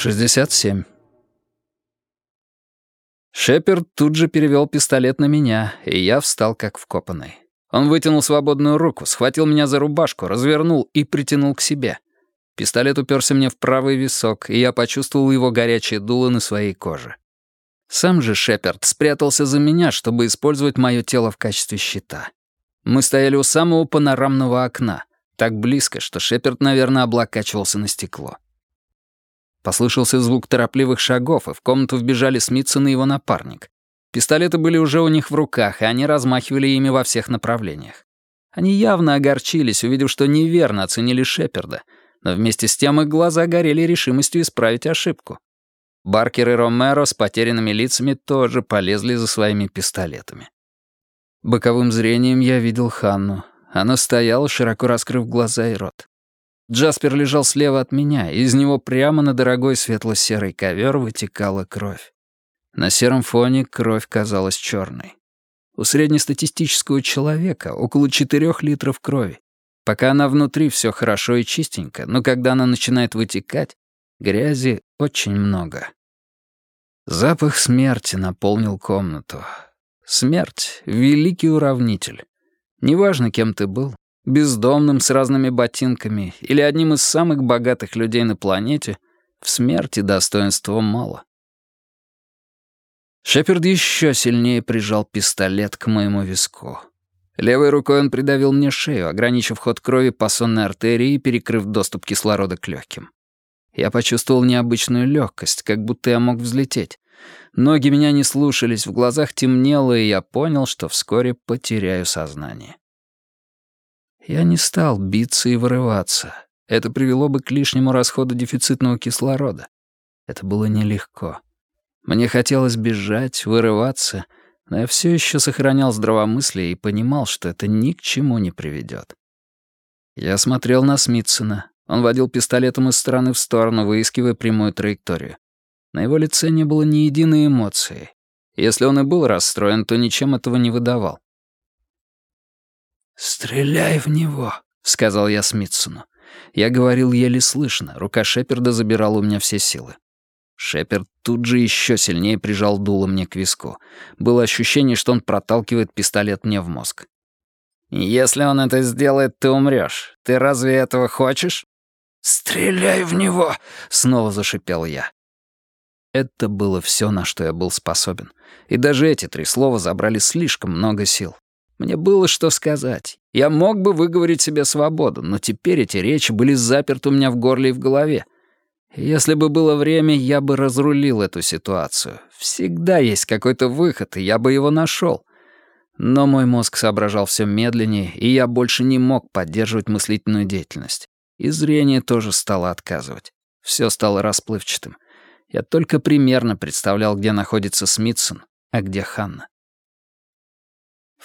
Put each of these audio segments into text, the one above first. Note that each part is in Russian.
67. Шеперд тут же перевел пистолет на меня, и я встал как вкопанный. Он вытянул свободную руку, схватил меня за рубашку, развернул и притянул к себе. Пистолет уперся мне в правый висок, и я почувствовал его горячее дуло на своей коже. Сам же Шеперд спрятался за меня, чтобы использовать мое тело в качестве щита. Мы стояли у самого панорамного окна, так близко, что Шеперд, наверное, облокачивался на стекло. Послышался звук торопливых шагов, и в комнату вбежали Смитсон и его напарник. Пистолеты были уже у них в руках, и они размахивали ими во всех направлениях. Они явно огорчились, увидев, что неверно оценили Шеперда, но вместе с тем их глаза горели решимостью исправить ошибку. Баркер и Ромеро с потерянными лицами тоже полезли за своими пистолетами. Боковым зрением я видел Ханну. Она стояла, широко раскрыв глаза и рот. Джаспер лежал слева от меня, и из него прямо на дорогой светло-серый ковер вытекала кровь. На сером фоне кровь казалась черной. У среднестатистического человека около 4 литров крови. Пока она внутри, все хорошо и чистенько, но когда она начинает вытекать, грязи очень много. Запах смерти наполнил комнату. Смерть — великий уравнитель. Неважно, кем ты был, бездомным с разными ботинками или одним из самых богатых людей на планете, в смерти достоинства мало. Шеперд еще сильнее прижал пистолет к моему виску. Левой рукой он придавил мне шею, ограничив ход крови по сонной артерии и перекрыв доступ кислорода к легким. Я почувствовал необычную легкость, как будто я мог взлететь. Ноги меня не слушались, в глазах темнело, и я понял, что вскоре потеряю сознание. Я не стал биться и вырываться. Это привело бы к лишнему расходу дефицитного кислорода. Это было нелегко. Мне хотелось бежать, вырываться, но я все еще сохранял здравомыслие и понимал, что это ни к чему не приведет. Я смотрел на Смитсона. Он водил пистолетом из стороны в сторону, выискивая прямую траекторию. На его лице не было ни единой эмоции. Если он и был расстроен, то ничем этого не выдавал. «Стреляй в него», — сказал я Смитсону. Я говорил еле слышно, рука Шеперда забирала у меня все силы. Шеперд тут же еще сильнее прижал дуло мне к виску. Было ощущение, что он проталкивает пистолет мне в мозг. «Если он это сделает, ты умрешь. Ты разве этого хочешь?» «Стреляй в него!» — снова зашипел я. Это было все, на что я был способен. И даже эти три слова забрали слишком много сил. Мне было что сказать. Я мог бы выговорить себе свободу, но теперь эти речи были заперты у меня в горле и в голове. Если бы было время, я бы разрулил эту ситуацию. Всегда есть какой-то выход, и я бы его нашел. Но мой мозг соображал все медленнее, и я больше не мог поддерживать мыслительную деятельность. И зрение тоже стало отказывать. Все стало расплывчатым. Я только примерно представлял, где находится Смитсон, а где Ханна.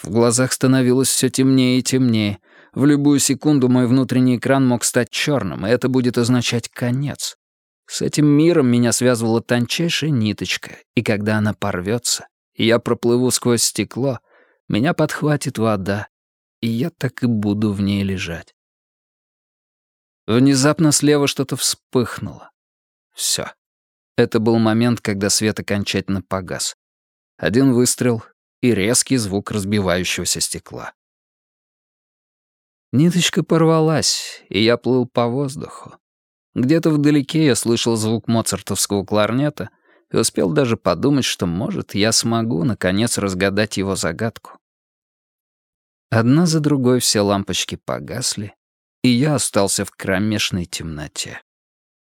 В глазах становилось все темнее и темнее. В любую секунду мой внутренний экран мог стать черным, и это будет означать конец. С этим миром меня связывала тончайшая ниточка, и когда она порвется, и я проплыву сквозь стекло, меня подхватит вода, и я так и буду в ней лежать. Внезапно слева что-то вспыхнуло. Все. Это был момент, когда свет окончательно погас. Один выстрел, и резкий звук разбивающегося стекла. Ниточка порвалась, и я плыл по воздуху. Где-то вдалеке я слышал звук моцартовского кларнета и успел даже подумать, что, может, я смогу, наконец, разгадать его загадку. Одна за другой все лампочки погасли, и я остался в кромешной темноте.